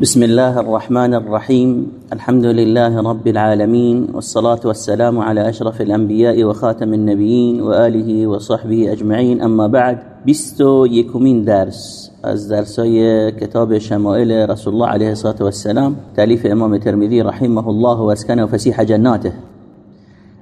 بسم الله الرحمن الرحيم. الحمد لله رب العالمين والصلاة والسلام على أشرف الأنبياء وخاتم النبيين وآله وصحبه أجمعين. أما بعد بستو يكمين درس. از درسای کتاب شمائل رسول الله علیه الصلاة والسلام تاليف امام ترمیدی رحمه الله و فسيح و فسیح جناته.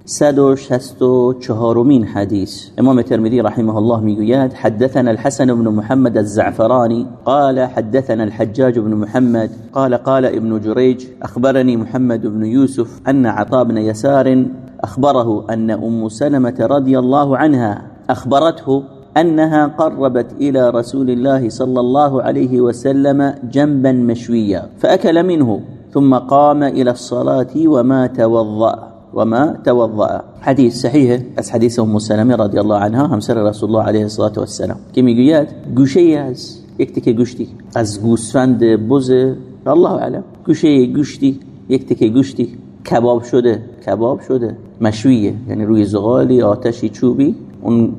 164 حديث امام الترمذي رحمه الله میگوید حدثنا الحسن بن محمد الزعفراني قال حدثنا الحجاج بن محمد قال قال ابن جريج اخبرني محمد بن يوسف ان عطا بن يسار اخبره ان ام سلمة رضي الله عنها اخبرته انها قربت إلى رسول الله صلى الله عليه وسلم جنبا مشويا فاكل منه ثم قام إلى الصلاة وما توضأ. وما توضأ حديث صحيح از حديث ام سلمه رضي الله عنها همسر رسول الله عليه الصلاة والسلام. که می‌گوید گوشه از یک تکه گوشتی از گوسفند بز الله علم گوشه گوشتی یک تکه گوشتی کباب شده. کباب شده. مشویه. یعنی روی زغالی آتشی چوبی. اون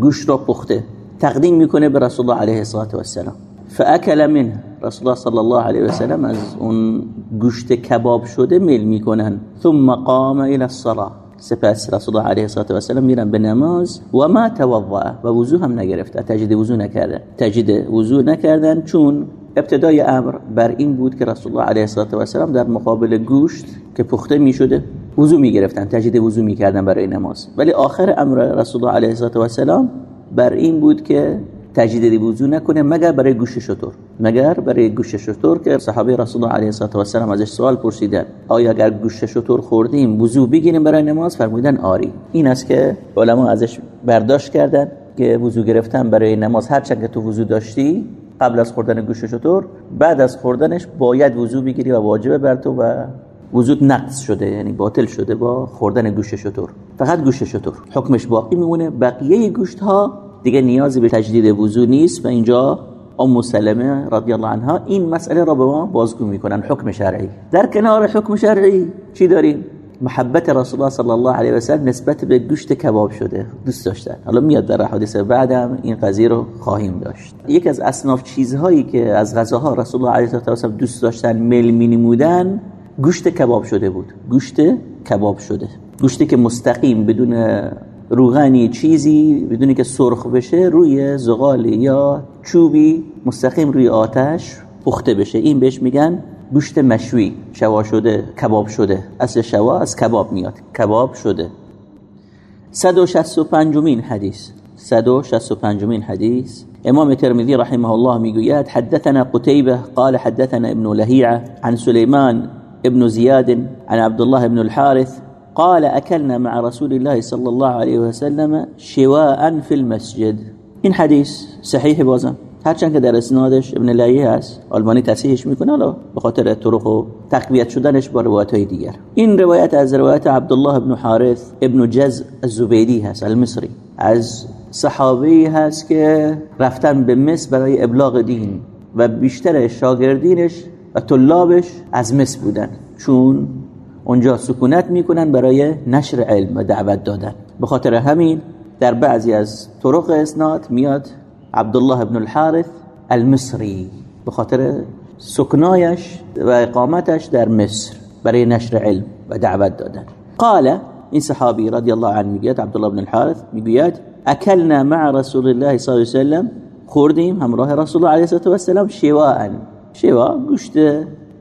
گوشت را پخته. تقدیم می‌کنه به رسول الله علیه الصلاة والسلام. فاکل منه. رسول الله صلی الله علیه و سلم از اون گوشت کباب شده میل می‌کنن ثم قام الى الصلاه سپس رسول الله علیه و سلم میرن به نماز و ما توضع و وضو هم نگرفته تجدید وضو نکردن تجدید وضو نکردن چون ابتدای امر بر این بود که رسول الله علیه و سلم در مقابل گوشت که پخته می‌شده وضو می‌گرفتن تجدید وضو می‌کردن برای نماز ولی آخر امر رسول الله علیه و سلم بر این بود که تجدید وضو نکنه مگر برای گوش شطور. مگر برای گوش شطور که صحابه رسول الله علیه و السلام ازش سوال پرسیدن. آیا اگر گوش شطور خوردیم وضو بگیریم برای نماز؟ فرمودن آری. این است که علما ازش برداشت کردن که وضو گرفتن برای نماز. هر که تو وضو داشتی قبل از خوردن گوش شطور بعد از خوردنش باید وضو بگیری و واجبه بر تو و وضوت نقص شده یعنی باطل شده با خوردن گوش شطور. فقط گوش شطور. حکمش باقی میمونه. بقیه گوشت ها دیگه نیازی به تجدید وضو نیست و اینجا ام سلمه رضی الله عنها این مسئله را به ما بازگو می‌کنن حکم شرعی. در کنار حکم شرعی چی داریم؟ محبت رسول الله صلی الله علیه و سلم نسبت به گوشت کباب شده دوست داشتن. حالا میاد در حدیث بعدم این قضیه رو خواهیم داشت. یک از اصناف چیزهایی که از غذاها رسول الله علیه و سلم دوست داشتن مل مینمودن گوشت کباب شده بود. گوشت کباب شده. گوشتی که مستقیم بدون روغنی چیزی بدونی که سرخ بشه روی زغالی یا چوبی مستقیم روی آتش پخته بشه. این بهش میگن گوشت مشوی. شوا شده کباب شده. اصل شوا از کباب میاد. کباب شده. 165 مین حدیث. 165 مین حدیث. امام ترمذی رحمه الله می‌گوید حدثنا قتيبة قال حدثنا ابن لهيعة عن سليمان ابن زياد عن عبد الله بن الحارث قال أكلنا مع رسول الله صلى الله عليه وسلم شواء في المسجد. این حدیث صحیح بازم. هرچند که در اسنادش ابن لایه هست. آلمانی تصحیحش می‌کنه. حالا به خاطر طرق و تقویت شدنش با روایت های دیگر. این روایت از روایت عبدالله ابن حارث ابن جز الزبیدی هست المصری. از صحابی هست که رفتن به مصر برای ابلاغ دین و بیشتر شاگردینش و طلابش از مصر بودن. چون اونجا سکونت می‌کنن برای نشر علم و دعوت دادن. به خاطر همین در بعضی از طرق اسناد میاد عبدالله ابن الحارث المصری. به خاطر سکنایش و اقامتش در مصر برای نشر علم و دعوت دادن. قال این صحابی رضی الله عنه می‌گوید عبدالله ابن الحارث می‌گوید اکلنا مع رسول الله صلی الله علیه و سلم خوردیم همراه رسول الله علیه و سلم شواء شوا گوشت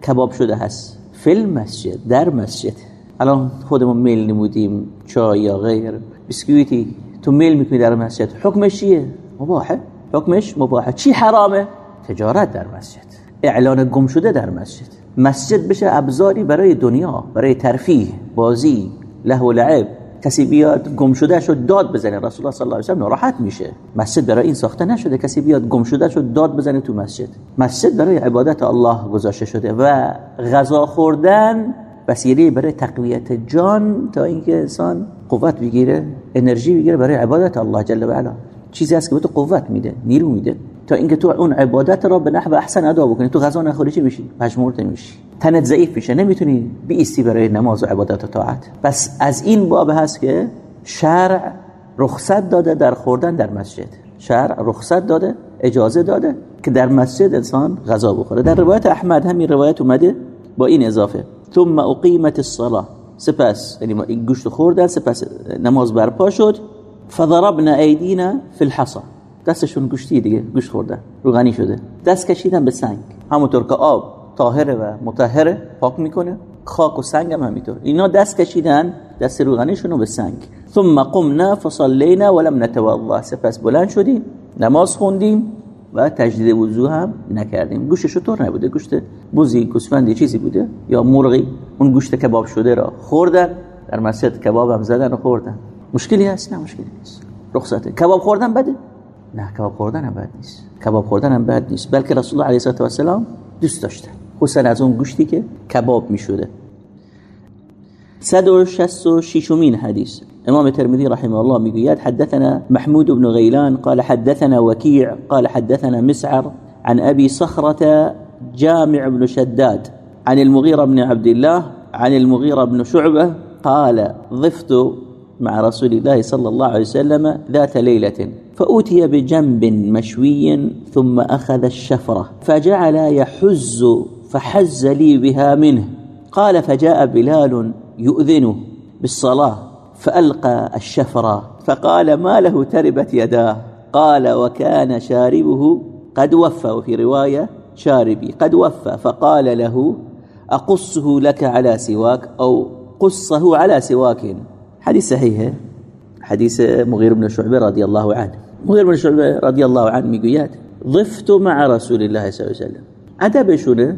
کباب شده هست. فیلم مسجد در مسجد. الان خودمون میل نمودیم چای یا غیر. بسکویتی تو میل می‌کنی در مسجد. حکمش چیه؟ مباحه. حکمش مباحه. چی حرامه؟ تجارت در مسجد. اعلان گم شده در مسجد. مسجد بشه ابزاری برای دنیا برای ترفیه بازی له و لعب. کسی بیاد گم شد داد بزنه. رسول الله صلی الله علیه و ناراحت میشه. مسجد برای این ساخته نشده. کسی بیاد گم شد داد بزنه تو مسجد. مسجد برای عبادت الله گذاشته شده و غذا خوردن وسیله برای تقویت جان تا اینکه انسان قوت بگیره انرژی بگیره برای عبادت الله جل و علا. چیزی هست که به قوت میده نیرو میده. تا اینکه تو اون عبادت را به نحو احسن ادا بکنی. تو غذا نخوری چی میشی؟ مجمورت میشی تنت ضعیف میشه. نمی‌تونی بیستی برای نماز و عبادت و طاعت. پس از این باب هست که شرع رخصت داده در خوردن در مسجد. شرع رخصت داده اجازه داده که در مسجد انسان غذا بخوره. در روایت احمد همین روایت اومده با این اضافه. ثم اقیمت الصلاه سپس یعنی این گوشت خوردن سپس نماز برپا شد. فضربنا ایدینا فی الحصى دستشون گوشتی دیگه گوشت خوردن. روغنی شده. دست کشیدن به سنگ. همونطور که آب طاهره و مطهره پاک می‌کنه. خاک و سنگ هم همینطور. اینا دست کشیدن دست روغنیشون رو به سنگ. ثم قمنا فصلینا ولم نتوضا. سپس بلند شدیم نماز خوندیم و تجدید وضو هم نکردیم. گوشت شطور نبوده. گوشت بوزی گوسفندی چیزی بوده؟ یا مرغی؟ اون گوشت کباب شده را خوردن. در مسجد کباب هم زدن و خوردن. مشکلی هست؟ نه مشکلی نیست. رخصته. کباب خوردن بده؟ نه کباب خوردن هم بد نیست. کباب خوردن هم بد نیست. بلکه رسول الله علیه و سلام دوست داشتن خصوصا از اون گوشتی که کباب می شده 166 مين حديث امام الترمذي رحمه الله ميقياد حدثنا محمود بن غيلان قال حدثنا وكيع قال حدثنا مسعر عن أبي صخرة جامع بن شداد عن المغيرة بن عبد الله عن المغيرة بن شعبة قال ضفت مع رسول الله صلى الله عليه وسلم ذات ليلة فأوتي بجنب مشوي ثم أخذ الشفرة فجعل يحز فحز لي بها منه. قال فجاء بلال يؤذنه بالصلاة فألقى الشفرة فقال ما له تربت يداه؟ قال وكان شاربه قد وفى وفي رواية شاربي قد وفى فقال له أقصه لك على سواك أو قصه على سواك؟ حديث صحيح حديث مغير بن شعبة رضي الله عنه. مغير بن شعبة رضي الله عنه ضفت مع رسول الله صلى الله عليه وسلم. ادبشونه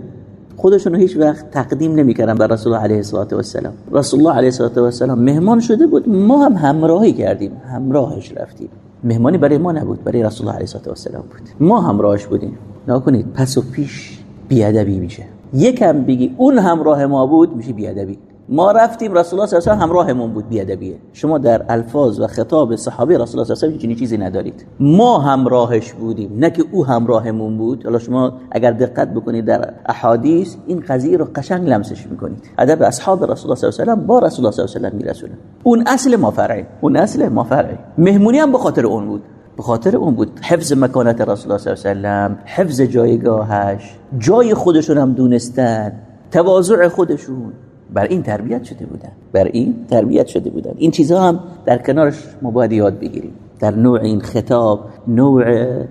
خودشون رو هیچ وقت تقدیم نمی‌کردن بر رسول الله علیه و السلام رسول الله علیه و السلام مهمان شده بود. ما هم همراهی کردیم. همراهش رفتیم. مهمانی برای ما نبود برای رسول الله علیه و السلام بود. ما همراهش بودیم. نکنید پس و پیش بیادبی میشه. یکم بگی اون همراه ما بود میشه بیادبی. ما رفتیم رسول الله صلی الله علیه و همراهمون بود بیادبیه. شما در الفاظ و خطاب صحابه رسول الله صلی الله علیه و چیزی ندارید. ما همراهش بودیم نه که او همراهمون بود. حالا شما اگر دقت بکنید در احادیث این قضیه رو قشنگ لمسش می‌کنید. ادب اصحاب رسول الله صلی الله علیه و با رسول الله صلی الله علیه و میرسونه اون اصل ما فرعی. اون اصل ما فرعی. مهمونی هم به خاطر اون بود. به خاطر اون بود حفظ مکانت رسول الله صلی الله علیه و حفظ جایگاهش. جای خودشون هم دونستن. تواضع خودشون. بر این تربیت شده بودن. بر این تربیت شده بودن. این چیزها هم در کنارش ما باید یاد بگیریم. در نوع این خطاب نوع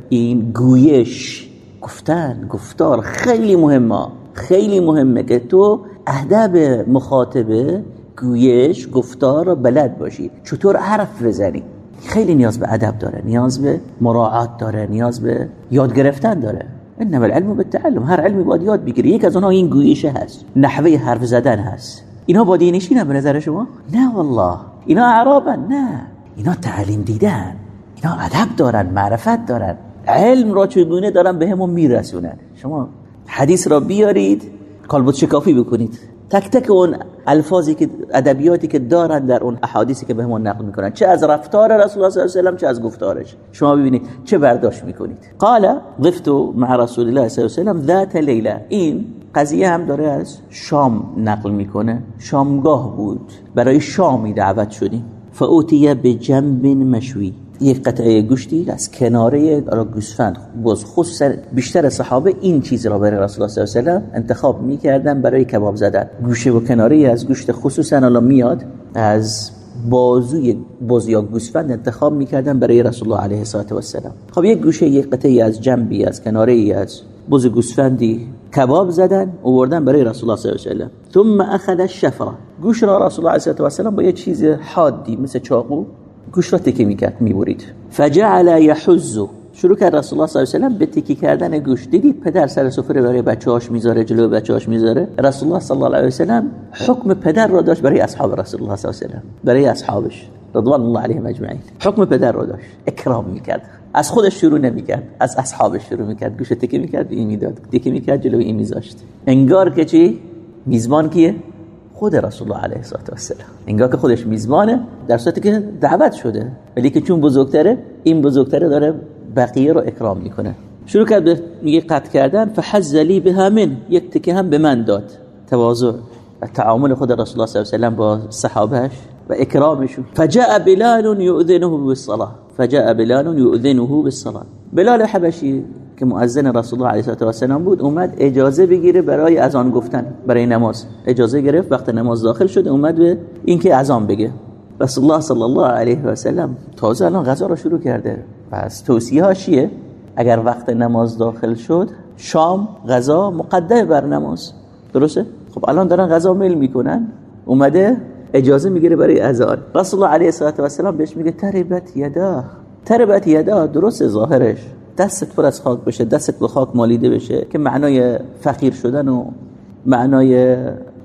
این گویش گفتن گفتار خیلی مهمه. خیلی مهمه که تو اهداب مخاطبه گویش گفتار بلد باشی. چطور حرف بزنی؟ خیلی نیاز به ادب داره نیاز به مراعات داره نیاز به یاد گرفتن داره. انما العلم بالتعلم. هر علمی باید یاد بگیری یک از اونها این گویشه هست. نحوه حرف زدن هست. اینا با دینشین به نظر شما؟ نه والله. اینا عربن. نه. اینا تعلیم دیدن. اینا ادب دارن معرفت دارن. علم را چگونه دارن به همون میرسونن؟ شما حدیث را بیارید کالبوت شکافی بکنید. تک تک اون الفاظی که ادبیاتی که دارن در اون احادیثی که بهمون نقل می‌کنن. چه از رفتار رسول الله صلی الله علیه و چه از گفتارش. شما ببینید چه برداشت می‌کنید. قال ضفت مع رسول الله صلی الله علیه و ذات لیله. این قضیه هم داره از شام نقل می‌کنه. شامگاه بود. برای شامی دعوت شدیم. فاوتیه به جنب مشوی. یک قطعه گوشتی از کناره گوسفند. باز خصوصا بیشتر صحابه این چیز را برای رسول الله صلی الله علیه و انتخاب می‌کردن برای کباب زدن. گوشه و کناره از گوشت خصوصا الان میاد از بازوی باز یا گوسفند انتخاب می‌کردن برای رسول الله علیه و السلام خب یک گوشه یک قطعه از جنبی از کناره ای از باز گوسفندی کباب زدن آوردن برای رسول الله صلی الله علیه و ثم اخذ الشفره گوش را رسول الله علیه و السلام با یه چیز حادی مثل چاقو گوش را تکه می‌کرد می‌برید فجعل یحز. شروع کرد رسول الله صلی الله علیه و به تکی کردن گوش. دیدید پدر سر سفره برای بچه‌هاش می‌ذاره جلو بچه‌هاش می‌ذاره؟ رسول الله صلی الله علیه و سلم حکم پدر را داشت برای اصحاب رسول الله صلی الله علیه و سلم برای اصحابش. رضوان الله علیهم اجمعین. حکم پدر را داشت. اکرام می‌کرد. از خودش شروع نمی‌کرد. از اصحابش شروع می‌کرد. گوش تکی می‌کرد این می‌داد. تکی می‌کرد جلو این میذاشت. انگار که چی؟ میزبان کیه؟ خود رسول الله علیه و سلم انگار که خودش میزبانه در صورتی که دعوت شده. ولی که چون بزرگتره این بزرگتره داره بقیه رو اکرام می‌کنه. شروع کرد به میگه قطع کردن فحز لی بها من یک تکه هم به من داد. تواضع. تعامل خود رسول الله صلی الله علیه و با صحابهش و اکرامشون. فجاء بلال یؤذنه بالصلاه فجاء بلال یؤذنه بالصلاه بلال حبشی که مؤذن رسول الله علیه و سلام بود اومد اجازه بگیره برای اذان گفتن برای نماز. اجازه گرفت وقت نماز داخل شده اومد به اینکه اذان بگه. رسول الله صلی الله علیه و سلم تازه الان غذا رو شروع کرده. پس توصیه ها چیه؟ اگر وقت نماز داخل شد شام غذا مقدم بر نماز. درسته؟ خب الان دارن غذا میل می‌کنن. اومده اجازه می‌گیره برای اذان. رسول الله علیه و سلام بهش میگه تربت یدا. تربت یدا درست ظاهرش. دستت پر از خاک بشه دستت به خاک مالیده بشه که معنای فقیر شدن و معنای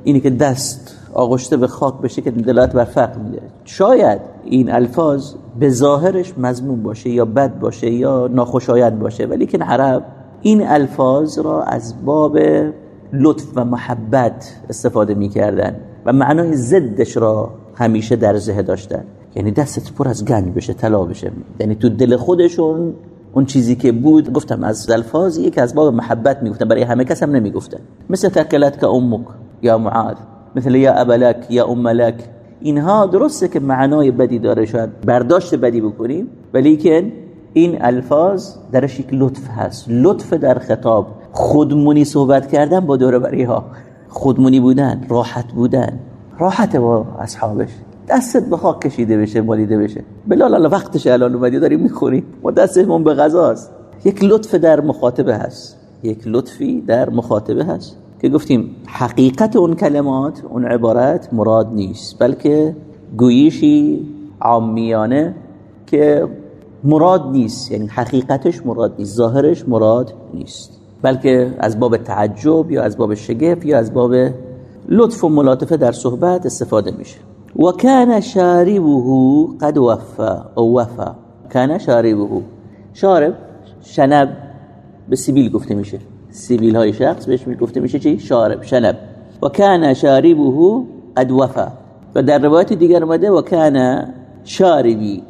اینی که دست آغشته به خاک بشه که دلالت بر فقر میده شاید این الفاظ به ظاهرش مضمون باشه یا بد باشه یا ناخوشایند باشه ولی که عرب این الفاظ را از باب لطف و محبت استفاده می‌کردن. معنای ضدش را همیشه در ذهن داشتن. یعنی دستت پر از گنج بشه طلا بشه. یعنی تو دل خودشون اون چیزی که بود گفتم از الفاظی که از باب محبت می‌گفتن. برای همه کس هم نمی‌گفتن. مثل تکلت که امک یا معاذ مثل یا ابلک یا املک اینها درسته که معنای بدی داره شاید برداشت بدی بکنیم ولی که این الفاظ درش یک لطف هست. لطف در خطاب. خودمونی صحبت کردن با دور ها خودمونی بودن راحت بودن. راحت با اصحابش. دستت به خاک کشیده بشه مالیده بشه. بلال الله وقتش الان اومدی داریم می‌خوریم ما دستمون به غذاست. یک لطف در مخاطبه هست. یک لطفی در مخاطبه هست. که گفتیم حقیقت اون کلمات اون عبارت مراد نیست بلکه گویشی عامیانه که مراد نیست. یعنی حقیقتش مراد نیست ظاهرش مراد نیست. بلکه از باب تعجب یا از باب شگفت یا از باب لطف و ملاطفه در صحبت استفاده میشه. و کان شاربه قد وفا او وفا. کان شاربه. شارب شنب به سیبیل گفته میشه. سیبیل های شخص بهش گفته میشه چی؟ شارب شنب. و کان شاربه قد وفا. و در روایت دیگر اومده و کان شاربی.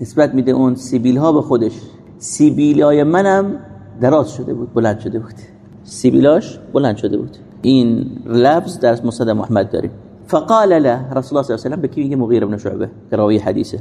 نسبت میده اون سیبیل ها به خودش. سیبیل های منم دراز شده بود بلند شده بود. سیبیلاش بلند شده بود. این لفظ در مصد محمد داریم. فقال له رسول الله صلی الله علیه و سلم به کی میگه؟ مغیر بن شعبه راوی حدیثه.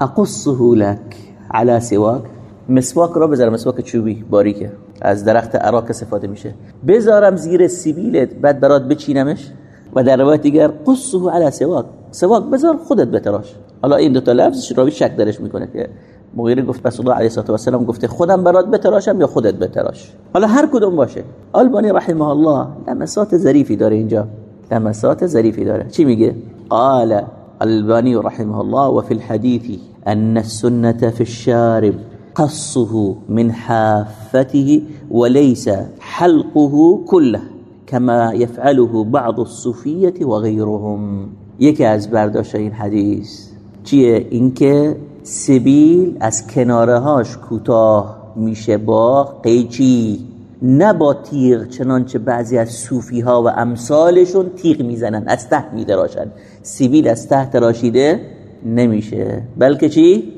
اقصه لك على سواك مسواک را بذارم مسواک چوبی باریکه. از درخت عراق استفاده میشه. بذارم زیر سیبیلت بعد برات بچینمش. و در روایت دیگر قصه على سواک. سواک بذار خودت بتراش. حالا این دو تا لفظ راوی شک درش می‌کنه که مغیره گفت رسول الله علیه و سلم گفته خودم برات بتراشم یا خودت بتراش؟ حالا هر کدوم باشه. آلبانی رحمه الله لمسات ظریفی داره اینجا. لمسات ظریفی داره. چی میگه؟ قال الباني رحمه الله وفي الحديث أن السنة في الشارب قصه من حافته وليس حلقه كله كما يفعله بعض الصوفية وغيرهم یکی از برداشت این حدیث چیه؟ اینکه سبیل از کناره هاش کوتاه میشه با قیچی. نه با تیغ چنانچه بعضی از صوفی ها و امثالشون تیغ می‌زنن. از ته میدراشن. سیبیل از ته تراشیده نمیشه. بلکه چی؟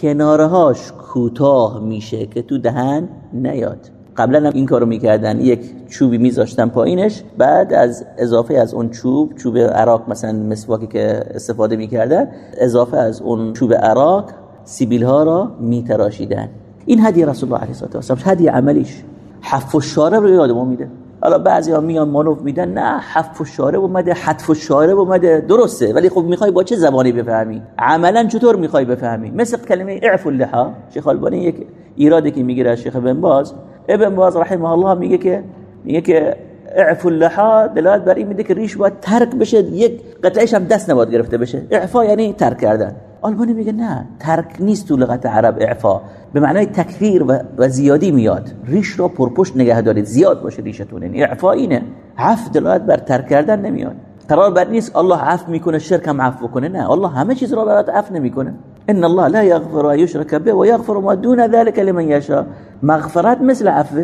کناره هاش کوتاه میشه که تو دهن نیاد. قبلا هم این کارو می‌کردن. یک چوبی میذاشتن پایینش بعد از اضافه از اون چوب چوب عراق مثلا مسواکی که استفاده می‌کردن اضافه از اون چوب عراق سیبیل ها را میتراشیدن. این هدی رسول الله علیه و سلم هدی عملیش. حف و شارب رو یاد ما میده. حالا بعضی ها میان مانوف میدن نه حف و شارب اومده حتف و شارب اومده. درسته ولی خب می‌خوای با چه زبانی بفهمی؟ عملا چطور می‌خوای بفهمی؟ مثل کلمه اعف اللحا شیخ البانی یک ایرادی که می‌گیره شیخ بن باز ابن باز رحمه الله میگه که میگه که اعف اللحا دلالت بر این میده که ریش باید ترک بشه یک قطعش هم دست نباید گرفته بشه. اعفا یعنی ترک کردن. آلبانی میگه نه ترک نیست تو لغت عرب اعفا. به معنای تکفیر و, زیادی میاد. ریش را پرپشت نگه دارید زیاد باشه ریشتون. این اعفا اینه. عف دلالت بر ترک کردن نمیاد. قرار بر نیست الله عفو می‌کنه شرک هم عفو کنه نه. الله همه چیز را برات عفو نمی‌کنه. ان الله لا یغفر ان یشرک به و یغفر ما دون ذلك لمن یشاء مغفرت مثل عفو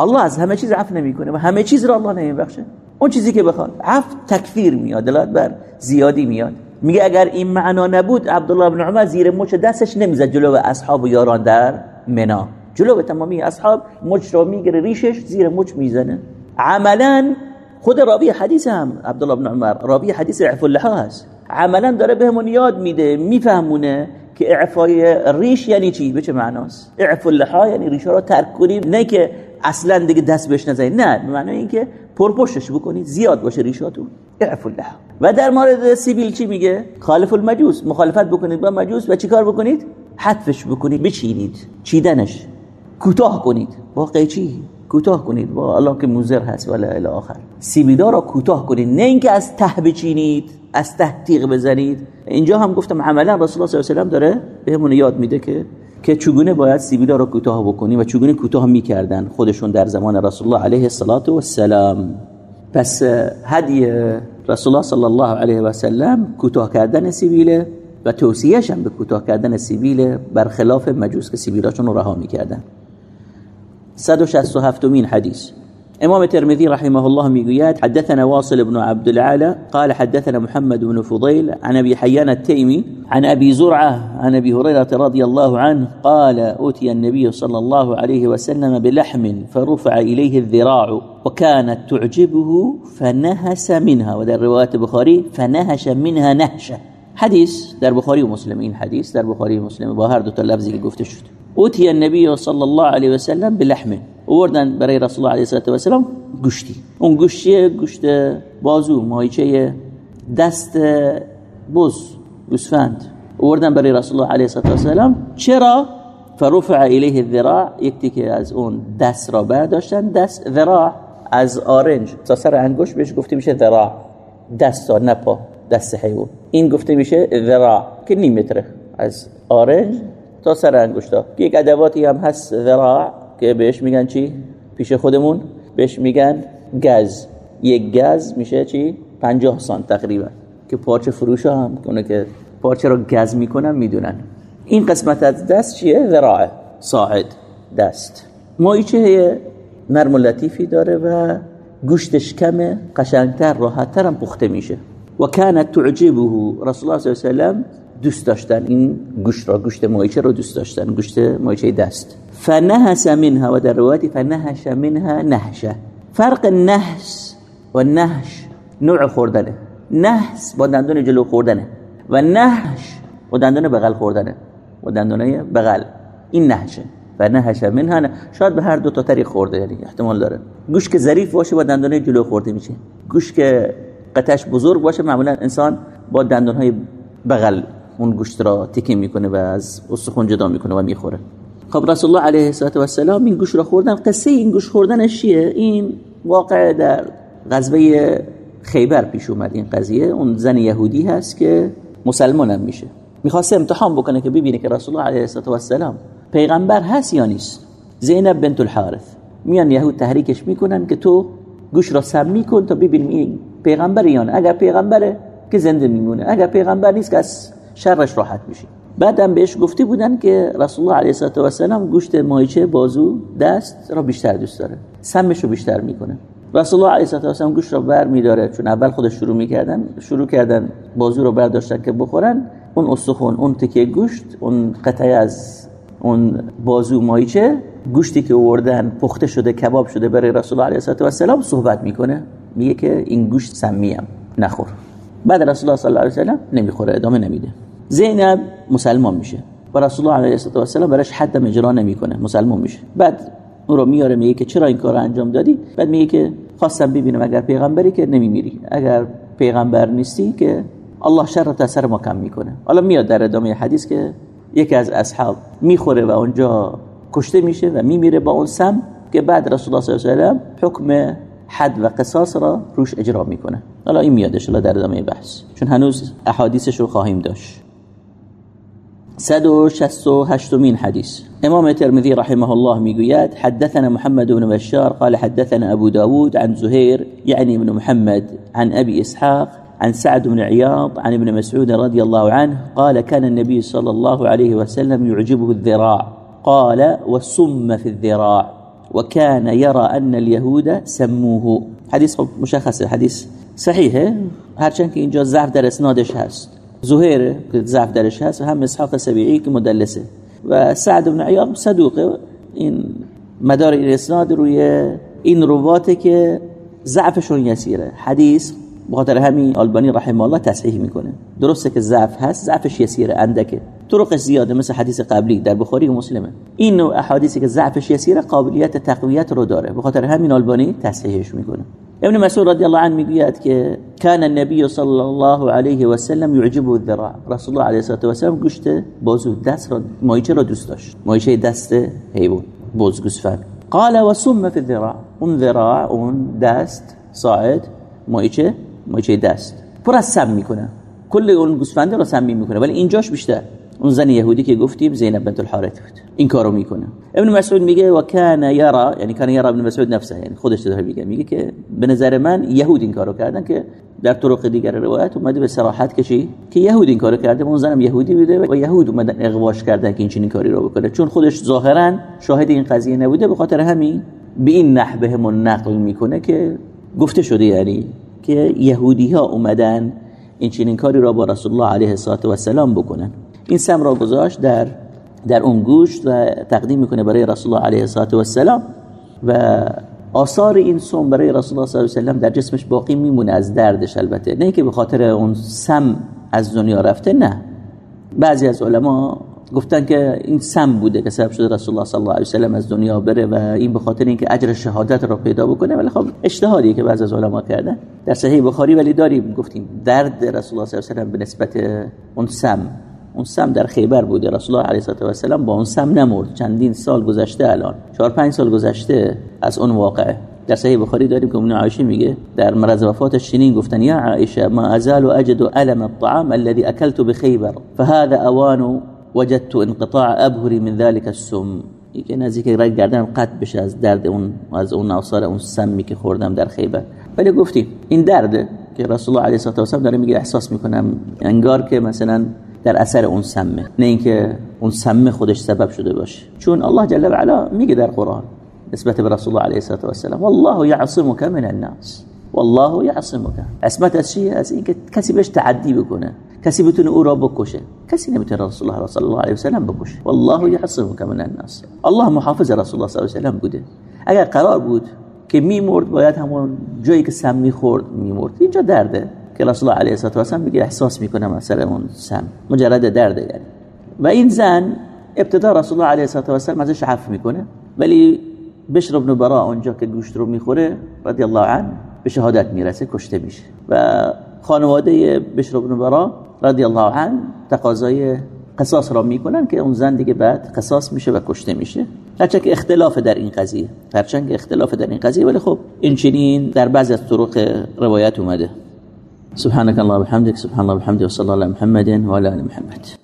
الله از همه چیز عفو نمی‌کنه و همه چیز را الله نمیبخشه. اون چیزی که بخواد. عفو تکفیر میاد دلالت بر. زیادی میاد. میگه اگر این معنا نبود عبدالله بن عمر زیر مچ دستش نمی‌زد. جلو اصحاب و یاران در منا. جلو تمامی اصحاب مچ رو می‌گیره ریشش زیر مچ می‌زنه. عملا خود راوی حدیث هم عبدالله بن عمر راوی حدیث عفو اللحا هست. عملا داره بهمون یاد میده میفهمونه. که اعفای ریش یعنی چی؟ به چه معناست؟ اعف اللحا یعنی ریش رو ترک کنید نه که اصلا دیگه دست بهش نزنید نه به معنی اینکه پرپشتش بکنید زیاد باشه ریشاتون. اعف اللحا. و در مورد سیبیل چی میگه؟ خالف المجوس. مخالفت بکنید با مجوس و چیکار بکنید؟ حذفش بکنید بچینید. چیدنش. کوتاه کنید. با قیچی کوتاه کنید. با الله که موزر هست. ولا الی آخر. سیبیدا را کوتاه کنید. نه اینکه از ته بچینید از تحقیق بزنید. اینجا هم گفتم عملا رسول الله صلی الله علیه و داره بهمون یاد میده که که چگونه باید سیبیلا رو کوتاه بکنیم و چگونه کوتاه می‌کردن خودشون در زمان رسول الله علیه الصلاة و السلام پس هدی رسول الله صلی الله علیه و سلم کوتاه کردن سیبیله و توصیهش هم به کوتاه کردن سیبیله برخلاف مجوس که سیبیلاشون رها می‌کردن. 167 مين حديث امام الترمذي رحمه الله ميقيات حدثنا واصل بن عبد العالى قال حدثنا محمد بن فضيل عن ابي حيان التيمي عن ابي زرعه عن ابي هريره رضي الله عنه قال اوتي النبي صلى الله عليه وسلم بلحم فرفع اليه الذراع وكانت تعجبه فنهس منها. ودر روايه البخاري فنهش منها نهشه. حديث در بخاري ومسلم این حدیث در بخاری و با هر دو تا گفته اوتی النبی صلی الله علیه و سلم بلحم. اوردن برای رسول الله علیه و سلم گوشتی اون گوشتی گوشت بازو مایچه دست بز گوسفند. اوردن برای رسول الله علیه و سلم چرا؟ فرفع الیه الذراع یکی از اون دست را برداشتن دست ذراع از آرنج. تا سر انگوش بهش گفته میشه ذراع. دست نپا دست حیوان. این گفته میشه ذراع که نیم متره از آرنج. تا سر انگشتا. یک ادواتی هم هست ذراع که بهش میگن چی؟ پیش خودمون. بهش میگن گز. یک گز میشه چی؟ 50 سان تقریبا. که پارچه فروش هم کنه که پارچه رو گز می‌کنن می‌دونن. این قسمت از دست چیه؟ ذراع ساعد دست. مایچه نرم و لطیفی داره و گوشتش کمه قشنگتر راحتتر هم پخته میشه. و کانت تعجبه رسول الله صلی الله علیه و دوست داشتن این گوشت را گوشت مایچه رو دوست داشتن گوشت مایچه دست. فنهس منها و در روایتی فنهش منها نهشه فرق نهس و نهش نوع خوردنه. نهس با دندون جلو خوردنه و نهش با دندون بغل خوردنه. با دندون بغل. این نهشه و نهش منها نه. شاید به هر دو تا طریق خورده یعنی احتمال داره. گوشت که ظریف باشه با دندون جلو خورده میشه. گوشت که قطعش بزرگ باشه معمولا انسان با دندون های بغل اون گوشت را تکه می‌کنه و از استخوان جدا می‌کنه و می‌خوره. خب رسول الله علیه و السلام این گوشت را خوردن. قصه این گوشت خوردنش چیه؟ این واقع در غزوه خیبر پیش اومد. این قضیه اون زن یهودی هست که مسلمان هم میشه. می‌خواست امتحان بکنه که ببینه که رسول الله علیه و السلام پیغمبر هست یا نیست. زینب بنت الحارث. میان یهود تحریکش می‌کنن که تو گوش را سم میکن تا ببینیم این پیغمبر یا اگر پیغمبره که زنده میمونه. اگر پیغمبر نیست که از شرش راحت میشی بعدم بهش گفته بودن که رسول الله علیه و سلام گوشت مایچه بازو دست را بیشتر دوست داره. سمش رو بیشتر می‌کنه. رسول الله علیه و سلام گوشت را بر میداره چون اول خودش شروع می‌کردن شروع کردن بازو رو برداشتن که بخورن. اون استخون اون تکه گوشت اون قطعه از اون بازو مایچه گوشتی که آوردن پخته شده کباب شده برای رسول الله علیه و سلام صحبت می‌کنه. میگه که این گوشت سمیم نخور. بعد رسول الله صلی الله علیه و سلم نمی‌خوره ادامه نمیده. زینب مسلمان میشه. و رسول الله علیه و سلم برش حد اجرا نمی‌کنه مسلمان میشه. بعد اون رو میاره میگه که چرا این کار انجام دادی؟ بعد میگه که خواستم ببینم اگر پیغمبری که نمیمیری. اگر پیغمبر نیستی که الله شر تا سر ما کم می‌کنه. حالا میاد در ادامه حدیث که یکی از اصحاب می‌خوره و اونجا کشته میشه و میمیره با اون سم که بعد رسول الله صلی الله علیه و حکم حد و قصاص را روش اجرا میکنه. حالا این میادش در ادامه بحث. چون هنوز احادیثش رو خواهیم داشت. 168 مين حديث امام الترمذي رحمه الله ميقويات حدثنا محمد بن بشار قال حدثنا أبو داود عن زهير يعني بن محمد عن أبي إسحاق عن سعد بن عياض عن ابن مسعود رضي الله عنه قال كان النبي صلى الله عليه وسلم يعجبه الذراع. قال وسم في الذراع. وكان يرى أن اليهود سموه. حديث مشخص حديث صحیحه هرچند که اینجا ضعف در اسنادش هست. زهیر که ضعف درش هست و هم اسحاق سبیعی که مدلسه. و سعد بن عیاق صدوقه این مدار این اسناد روی این رواته که ضعفشون یسیره. حدیث بخاطر همین آلبانی رحمه الله تصحیح می‌کنه. درسته که ضعف هست ضعفش یسیره اندکه. طرقش زیاده مثل حدیث قبلی در بخاری و مسلمه. این نوع احادیثی که ضعفش یسیره قابلیت تقویت رو داره. بخاطر همین آلبانی تصحیحش می‌کنه. ابن مسعود رضی الله عنه می‌گوید که کان النبی صلی الله علیه و سلم يعجبه الذراع. رسول الله علیه و سلم گوشت بازو دست را مایچه را دوست داشت. مایچه دست حیوان بزگوسفند قال و فی الذراع. اون ذراع اون دست ساعد مایچه مایچه دست. پر از سم می‌کنه. کل اون گوسفنده رو سمی می‌کنه. ولی اینجاش بیشتر. اون زن یهودی که گفتیم زینب بنت الحارث بود. این کارو می‌کنه. ابن مسعود میگه و کان یرا یعنی کان یرا ابن مسعود نفسه. یعنی خودش داره میگه. میگه که به نظر من یهود این کارو کردن که در طرق دیگر روایت اومده به صراحت که که یهود این کارو کرده اون زنم یهودی بوده و یهود اومدن اغواش کردن که این چنین کاری رو بکنه. چون خودش ظاهرا شاهد این قضیه نبوده. به خاطر همین به این نحوه همون نقل می‌کنه که گفته شده یعنی که یهودی ها اومدن این چنین کاری را با رسول الله علیه الصلاه و السلام بکنن. این سم را گذاشت در در اون گوشت و تقدیم می‌کنه برای رسول الله علیه الصلاه و السلام و آثار این سم برای رسول الله صلی الله علیه و در جسمش باقی میمونه از دردش البته. نه که به خاطر اون سم از دنیا رفته نه. بعضی از علما گفتن که این سم بوده که سبب شده رسول الله صلی الله علیه و از دنیا بره و این به خاطر اینکه اجر شهادت رو پیدا بکنه. ولی خب اجتهادی که بعضی از علما کردن. در صحیح بخاری ولی داریم گفتیم درد رسول الله صلی الله علیه و به نسبت اون سم. اون سم در خیبر بوده. رسول الله علیه و سلم با اون سم نمرد. چندین سال گذشته الان. 4 5 سال گذشته از اون واقعه. در صحیح بخاری داریم که امنا عایشه میگه در مرض وفاتش چنین گفتن یا عایشه ما ازال اجد الم الطعام الذي اكلت بخيبر فهذا اوان وجدت انقطاع ابهری من ذلك السم. که نزدیک رگ گردن قطع بشه از درد اون از اون آثار اون سمی که خوردم در خیبر. ولی گفتیم این درده که رسول الله علیه و سلم داره میگه احساس می‌کنم انگار که مثلا در اثر اون سمه. نه اینکه اون سمه خودش سبب شده باشه. چون الله جل و علا میگه در قرآن نسبت به رسول الله علیه و سلم والله یعصمک من الناس. والله یعصمک. اسمت از چیه از اینکه کسی بهش تعدی بکنه. کسی بتونه او را بکشه. کسی نمی‌تونه رسول الله صلی الله علیه و سلم بکشه. والله یعصمک من الناس. الله محافظ رسول الله صلی الله علیه و سلم بوده. اگر قرار بود که میمرد باید همون جایی که سم می‌خورد میمرد. اینجا درده. که رسول الله علیه و سلم میگه احساس می‌کنم از سر اون سم. مجرد درده یعنی. و این زن ابتدا رسول الله علیه و سلم ازش عفو می‌کنه ولی بشر ابن برا اونجا که گوشت رو می‌خوره رضی الله عنه به شهادت می‌رسه کشته میشه. و خانواده بشر ابن برا رضی الله عنه تقاضای قصاص را می‌کنن که اون زن دیگه بعد قصاص میشه و کشته میشه. هرچند که اختلاف در این قضیه هرچند اختلاف در این قضیه ولی خب این چنین در بعضی از طرق روایت اومده. سبحانك الله وبحمدك سبحان الله وبحمده وصلى الله على محمد وعلى آل محمد.